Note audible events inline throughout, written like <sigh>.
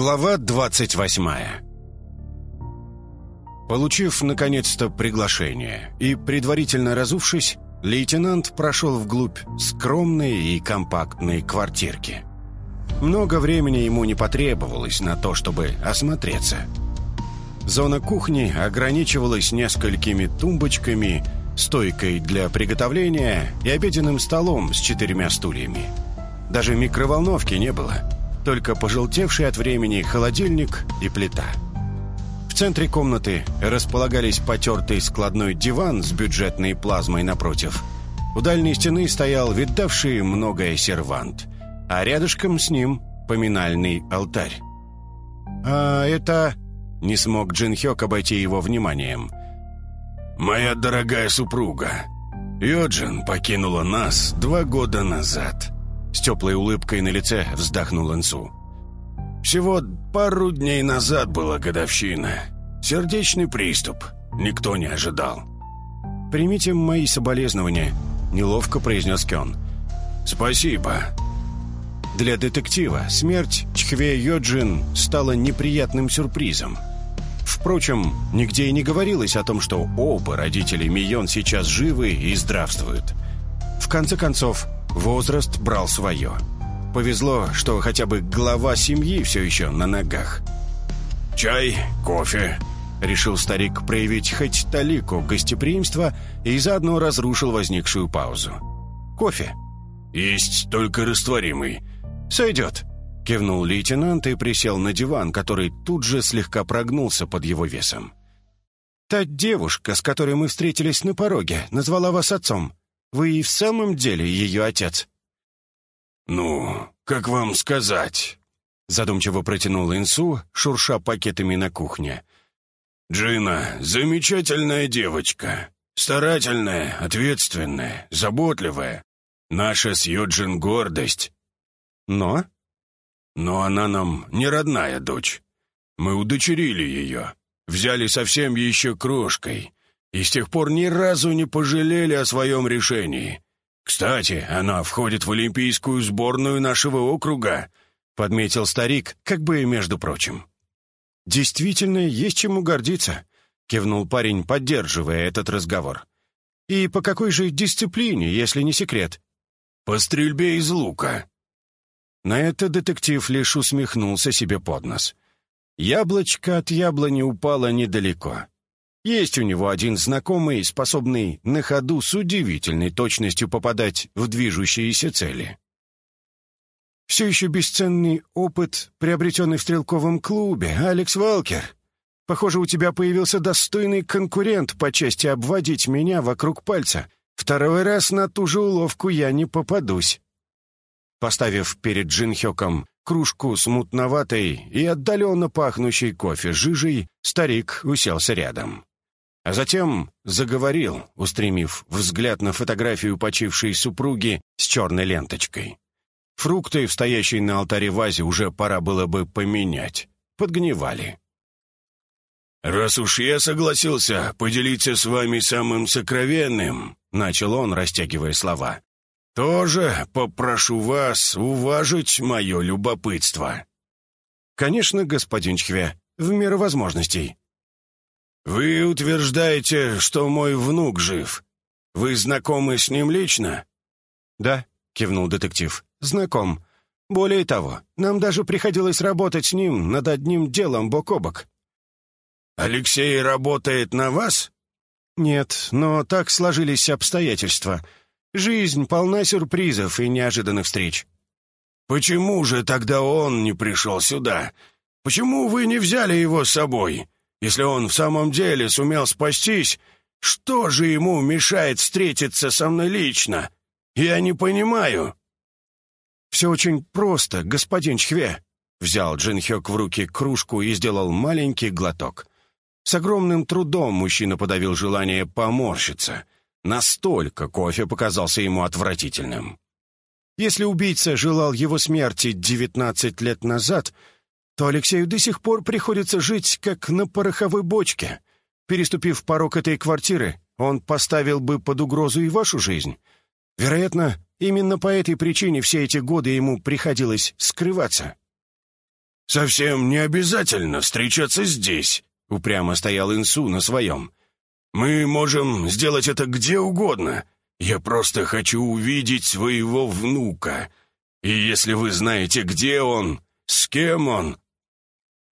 Глава 28 Получив, наконец-то, приглашение и предварительно разувшись, лейтенант прошел вглубь скромной и компактной квартирки. Много времени ему не потребовалось на то, чтобы осмотреться. Зона кухни ограничивалась несколькими тумбочками, стойкой для приготовления и обеденным столом с четырьмя стульями. Даже микроволновки не было – только пожелтевший от времени холодильник и плита. В центре комнаты располагались потертый складной диван с бюджетной плазмой напротив. У дальней стены стоял видавший многое сервант, а рядышком с ним поминальный алтарь. «А это...» — не смог Джин Хёк обойти его вниманием. «Моя дорогая супруга, Йоджин покинула нас два года назад». С теплой улыбкой на лице вздохнул Инсу. «Всего пару дней назад была годовщина. Сердечный приступ. Никто не ожидал». «Примите мои соболезнования», — неловко произнес Кён. «Спасибо». Для детектива смерть Чхве Йоджин стала неприятным сюрпризом. Впрочем, нигде и не говорилось о том, что оба родителя Мион сейчас живы и здравствуют. В конце концов, Возраст брал свое. Повезло, что хотя бы глава семьи все еще на ногах. «Чай, кофе», — решил старик проявить хоть талику гостеприимства и заодно разрушил возникшую паузу. «Кофе?» «Есть только растворимый». «Сойдет», — кивнул лейтенант и присел на диван, который тут же слегка прогнулся под его весом. «Та девушка, с которой мы встретились на пороге, назвала вас отцом. Вы и в самом деле ее отец?» «Ну, как вам сказать?» Задумчиво протянул Инсу, шурша пакетами на кухне. «Джина — замечательная девочка. Старательная, ответственная, заботливая. Наша с Йоджин гордость. Но? Но она нам не родная дочь. Мы удочерили ее, взяли совсем еще крошкой, и с тех пор ни разу не пожалели о своем решении. Кстати, она входит в олимпийскую сборную нашего округа», — подметил старик, как бы и между прочим. «Действительно, есть чему гордиться», — кивнул парень, поддерживая этот разговор. «И по какой же дисциплине, если не секрет?» «По стрельбе из лука». На это детектив лишь усмехнулся себе под нос. Яблочко от яблони упало недалеко. Есть у него один знакомый, способный на ходу с удивительной точностью попадать в движущиеся цели. Все еще бесценный опыт, приобретенный в стрелковом клубе, Алекс Валкер. Похоже, у тебя появился достойный конкурент по части обводить меня вокруг пальца. Второй раз на ту же уловку я не попадусь. Поставив перед Джин Хёком кружку с мутноватой и отдаленно пахнущей кофе жижей, старик уселся рядом. А затем заговорил, устремив взгляд на фотографию почившей супруги с черной ленточкой. Фрукты, в стоящей на алтаре вазе, уже пора было бы поменять. Подгнивали. «Раз уж я согласился поделиться с вами самым сокровенным», — начал он, растягивая слова, «тоже попрошу вас уважить мое любопытство». «Конечно, господин Чхве, в меру возможностей», «Вы утверждаете, что мой внук жив. Вы знакомы с ним лично?» «Да», — кивнул детектив, — «знаком. Более того, нам даже приходилось работать с ним над одним делом бок о бок». «Алексей работает на вас?» «Нет, но так сложились обстоятельства. Жизнь полна сюрпризов и неожиданных встреч». «Почему же тогда он не пришел сюда? Почему вы не взяли его с собой?» Если он в самом деле сумел спастись, что же ему мешает встретиться со мной лично? Я не понимаю». «Все очень просто, господин Чхве», — взял Джин Хёк в руки кружку и сделал маленький глоток. С огромным трудом мужчина подавил желание поморщиться. Настолько кофе показался ему отвратительным. Если убийца желал его смерти девятнадцать лет назад, то Алексею до сих пор приходится жить как на пороховой бочке. Переступив порог этой квартиры, он поставил бы под угрозу и вашу жизнь. Вероятно, именно по этой причине все эти годы ему приходилось скрываться. совсем не обязательно встречаться здесь», — упрямо стоял Инсу на своем. «Мы можем сделать это где угодно. Я просто хочу увидеть своего внука. И если вы знаете, где он, с кем он,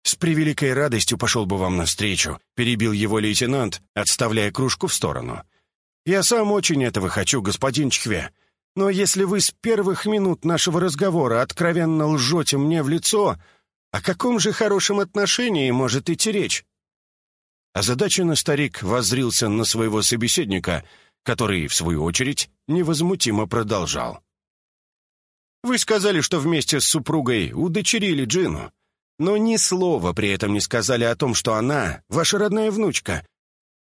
«С превеликой радостью пошел бы вам навстречу», — перебил его лейтенант, отставляя кружку в сторону. «Я сам очень этого хочу, господин Чхве. Но если вы с первых минут нашего разговора откровенно лжете мне в лицо, о каком же хорошем отношении может идти речь?» Озадаченно старик воззрился на своего собеседника, который, в свою очередь, невозмутимо продолжал. «Вы сказали, что вместе с супругой удочерили Джину но ни слова при этом не сказали о том, что она ваша родная внучка,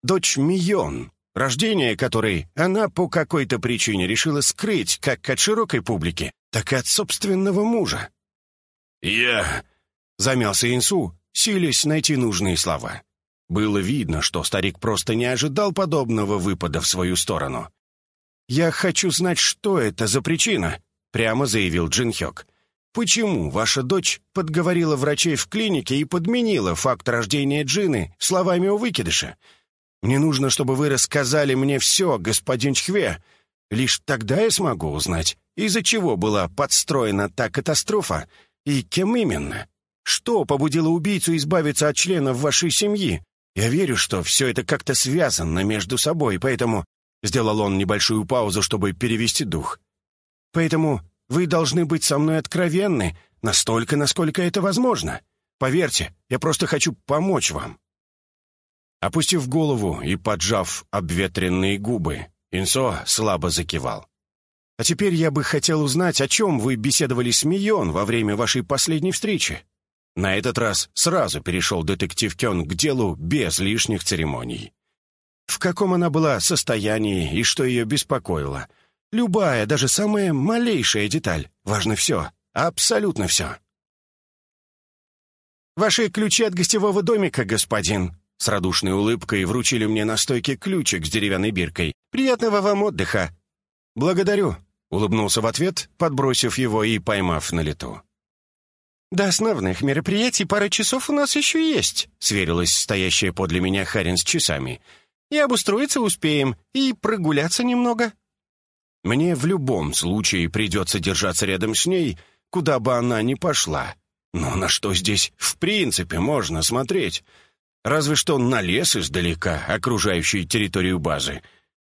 дочь Мион, рождение которой она по какой-то причине решила скрыть как от широкой публики, так и от собственного мужа. «Я...» — замялся Инсу, силясь найти нужные слова. Было видно, что старик просто не ожидал подобного выпада в свою сторону. «Я хочу знать, что это за причина», — прямо заявил Джин Хёк. Почему ваша дочь подговорила врачей в клинике и подменила факт рождения Джины словами о выкидыше? Мне нужно, чтобы вы рассказали мне все, господин Чхве. Лишь тогда я смогу узнать, из-за чего была подстроена та катастрофа и кем именно. Что побудило убийцу избавиться от членов вашей семьи? Я верю, что все это как-то связано между собой, поэтому...» Сделал он небольшую паузу, чтобы перевести дух. «Поэтому вы должны быть со мной откровенны, настолько, насколько это возможно. Поверьте, я просто хочу помочь вам». Опустив голову и поджав обветренные губы, Инсо слабо закивал. «А теперь я бы хотел узнать, о чем вы беседовали с Мион во время вашей последней встречи». На этот раз сразу перешел детектив Кён к делу без лишних церемоний. В каком она была состоянии и что ее беспокоило — Любая, даже самая малейшая деталь. Важно все. Абсолютно все. «Ваши ключи от гостевого домика, господин!» С радушной улыбкой вручили мне на стойке ключик с деревянной биркой. «Приятного вам отдыха!» «Благодарю!» — улыбнулся в ответ, подбросив его и поймав на лету. «До основных мероприятий пара часов у нас еще есть», — сверилась стоящая подле меня Харин с часами. «И обустроиться успеем, и прогуляться немного». Мне в любом случае придется держаться рядом с ней, куда бы она ни пошла. Но на что здесь в принципе можно смотреть? Разве что на лес издалека, окружающий территорию базы.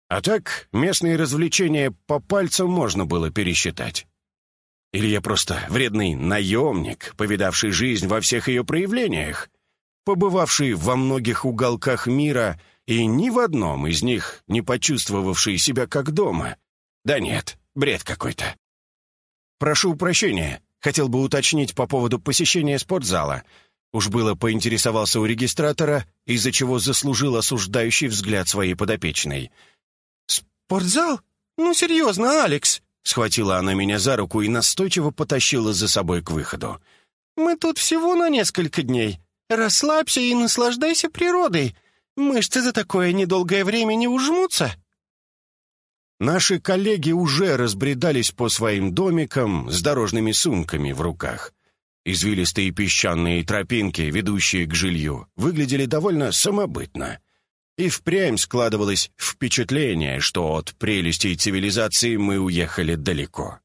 А так, местные развлечения по пальцам можно было пересчитать. Или я просто вредный наемник, повидавший жизнь во всех ее проявлениях, побывавший во многих уголках мира и ни в одном из них не почувствовавший себя как дома. «Да нет, бред какой-то». «Прошу прощения, хотел бы уточнить по поводу посещения спортзала». Уж было поинтересовался у регистратора, из-за чего заслужил осуждающий взгляд своей подопечной. «Спортзал? Ну, серьезно, Алекс!» Схватила она меня за руку и настойчиво потащила за собой к выходу. «Мы тут всего на несколько дней. Расслабься и наслаждайся природой. Мышцы за такое недолгое время не ужмутся». Наши коллеги уже разбредались по своим домикам с дорожными сумками в руках. Извилистые песчаные тропинки, ведущие к жилью, выглядели довольно самобытно. И впрямь складывалось впечатление, что от прелестей цивилизации мы уехали далеко.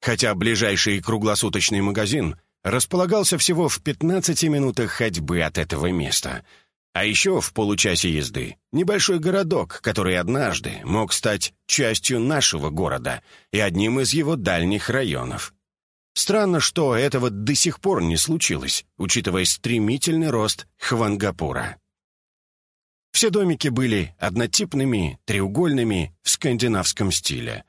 Хотя ближайший круглосуточный магазин располагался всего в 15 минутах ходьбы от этого места — а еще в получасе езды небольшой городок, который однажды мог стать частью нашего города и одним из его дальних районов. Странно, что этого до сих пор не случилось, учитывая стремительный рост Хвангапура. Все домики были однотипными, треугольными, в скандинавском стиле.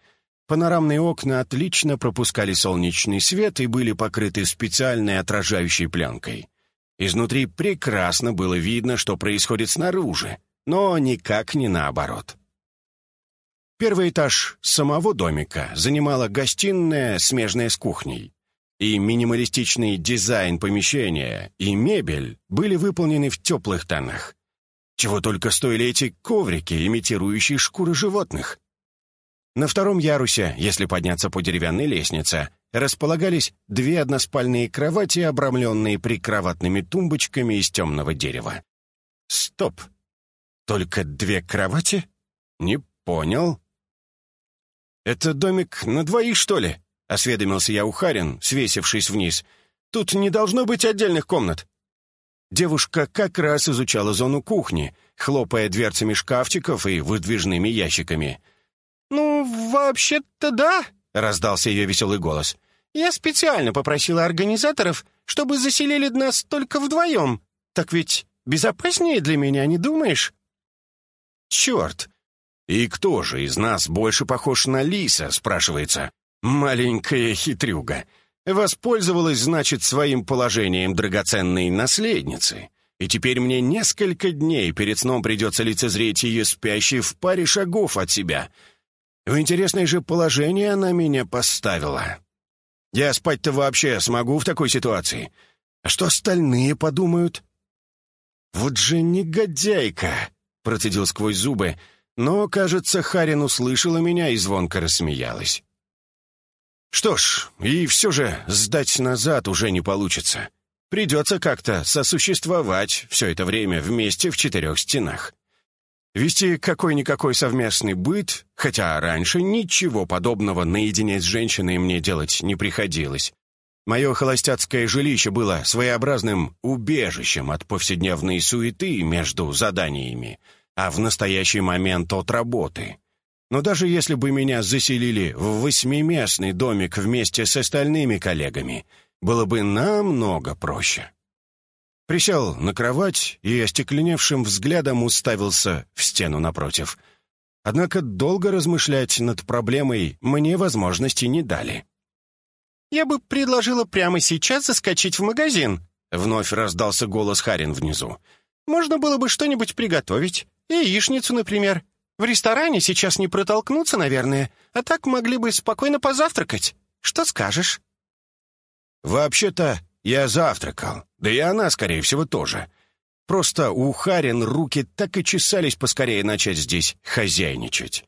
Панорамные окна отлично пропускали солнечный свет и были покрыты специальной отражающей пленкой. Изнутри прекрасно было видно, что происходит снаружи, но никак не наоборот. Первый этаж самого домика занимала гостиная, смежная с кухней. И минималистичный дизайн помещения, и мебель были выполнены в теплых тонах. Чего только стоили эти коврики, имитирующие шкуры животных. На втором ярусе, если подняться по деревянной лестнице, располагались две односпальные кровати, обрамленные прикроватными тумбочками из темного дерева. Стоп! Только две кровати? Не понял. «Это домик на двоих, что ли?» — осведомился я у Харин, свесившись вниз. «Тут не должно быть отдельных комнат». Девушка как раз изучала зону кухни, хлопая дверцами шкафчиков и выдвижными ящиками. «Ну, вообще-то да», — раздался ее веселый голос. «Я специально попросила организаторов, чтобы заселили нас только вдвоем. Так ведь безопаснее для меня, не думаешь?» «Черт! И кто же из нас больше похож на лиса?» — спрашивается. «Маленькая хитрюга. Воспользовалась, значит, своим положением драгоценной наследницы. И теперь мне несколько дней перед сном придется лицезреть ее спящей в паре шагов от себя. В интересное же положение она меня поставила. Я спать-то вообще смогу в такой ситуации? А что остальные подумают? Вот же негодяйка, процедил сквозь зубы, но, кажется, Харин услышала меня и звонко рассмеялась. Что ж, и все же сдать назад уже не получится. Придется как-то сосуществовать все это время вместе в четырех стенах. Вести какой-никакой совместный быт, хотя раньше ничего подобного наедине с женщиной мне делать не приходилось. Мое холостяцкое жилище было своеобразным убежищем от повседневной суеты между заданиями, а в настоящий момент от работы. Но даже если бы меня заселили в восьмиместный домик вместе с остальными коллегами, было бы намного проще. Присел на кровать и остекленевшим взглядом уставился в стену напротив. Однако долго размышлять над проблемой мне возможности не дали. «Я бы предложила прямо сейчас заскочить в магазин», — вновь раздался голос Харин внизу. «Можно было бы что-нибудь приготовить. Яичницу, например. В ресторане сейчас не протолкнуться, наверное, а так могли бы спокойно позавтракать. Что скажешь?» «Вообще-то я завтракал, да и она, скорее всего, тоже. Просто у Харин руки так и чесались поскорее начать здесь хозяйничать.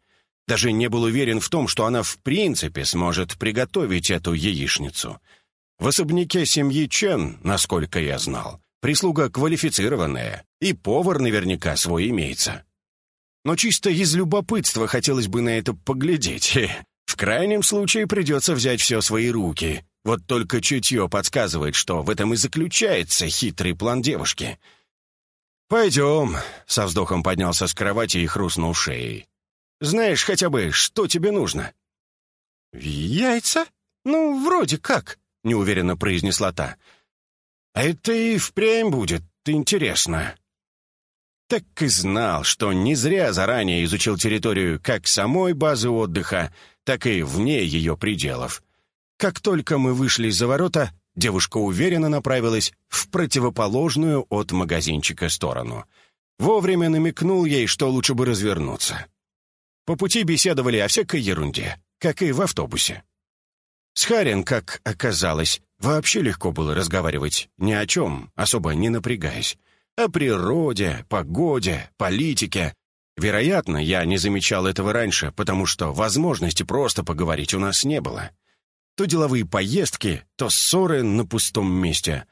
Даже не был уверен в том, что она в принципе сможет приготовить эту яичницу. В особняке семьи Чен, насколько я знал, прислуга квалифицированная, и повар наверняка свой имеется. Но чисто из любопытства хотелось бы на это поглядеть. <laughs> В крайнем случае придется взять все в свои руки вот только чутье подсказывает, что в этом и заключается хитрый план девушки. «Пойдем», — со вздохом поднялся с кровати и хрустнул шеей. «Знаешь хотя бы, что тебе нужно?» «Яйца? Ну, вроде как», — неуверенно произнесла та. «А это и впрямь будет интересно». Так и знал, что не зря заранее изучил территорию как самой базы отдыха, так и вне ее пределов. Как только мы вышли за ворота, девушка уверенно направилась в противоположную от магазинчика сторону. Вовремя намекнул ей, что лучше бы развернуться. По пути беседовали о всякой ерунде, как и в автобусе. С Харин, как оказалось, вообще легко было разговаривать ни о чем, особо не напрягаясь. О природе, погоде, политике. Вероятно, я не замечал этого раньше, потому что возможности просто поговорить у нас не было. То деловые поездки, то ссоры на пустом месте.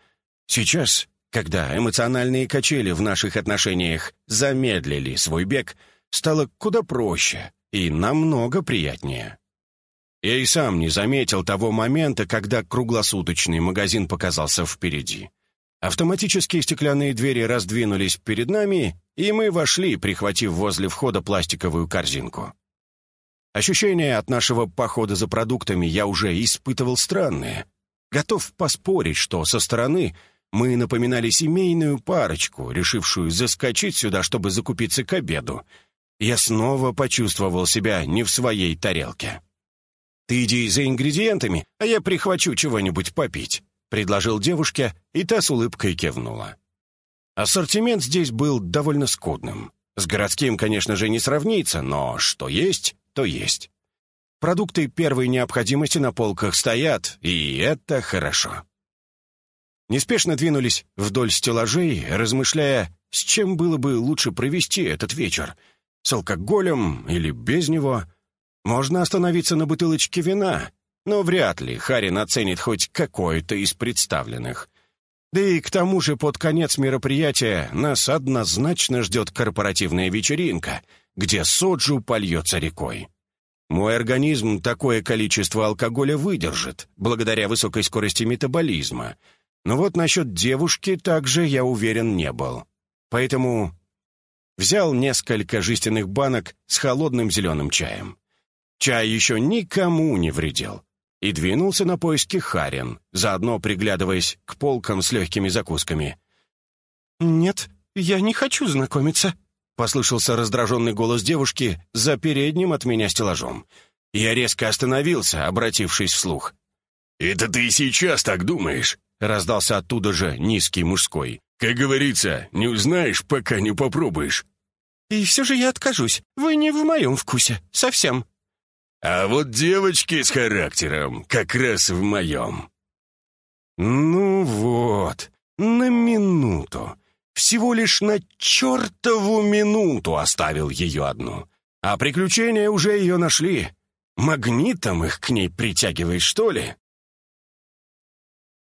Сейчас, когда эмоциональные качели в наших отношениях замедлили свой бег, стало куда проще и намного приятнее. Я и сам не заметил того момента, когда круглосуточный магазин показался впереди. Автоматические стеклянные двери раздвинулись перед нами, и мы вошли, прихватив возле входа пластиковую корзинку. Ощущения от нашего похода за продуктами я уже испытывал странные. Готов поспорить, что со стороны мы напоминали семейную парочку, решившую заскочить сюда, чтобы закупиться к обеду. Я снова почувствовал себя не в своей тарелке. «Ты иди за ингредиентами, а я прихвачу чего-нибудь попить», — предложил девушке, и та с улыбкой кивнула. Ассортимент здесь был довольно скудным. С городским, конечно же, не сравнится, но что есть, то есть. Продукты первой необходимости на полках стоят, и это хорошо. Неспешно двинулись вдоль стеллажей, размышляя, с чем было бы лучше провести этот вечер. С алкоголем или без него. Можно остановиться на бутылочке вина, но вряд ли Харин оценит хоть какое-то из представленных. Да и к тому же под конец мероприятия нас однозначно ждет корпоративная вечеринка, где соджу польется рекой. Мой организм такое количество алкоголя выдержит, благодаря высокой скорости метаболизма. Но вот насчет девушки также я уверен не был. Поэтому взял несколько жестяных банок с холодным зеленым чаем. Чай еще никому не вредил. И двинулся на поиски Харин, заодно приглядываясь к полкам с легкими закусками. «Нет, я не хочу знакомиться», Послышался раздраженный голос девушки за передним от меня стеллажом. Я резко остановился, обратившись вслух. «Это ты сейчас так думаешь?» Раздался оттуда же низкий мужской. «Как говорится, не узнаешь, пока не попробуешь». «И все же я откажусь. Вы не в моем вкусе. Совсем». «А вот девочки с характером как раз в моем». «Ну вот, на минуту. Всего лишь на чертову минуту оставил ее одну. А приключения уже ее нашли. Магнитом их к ней притягивает, что ли?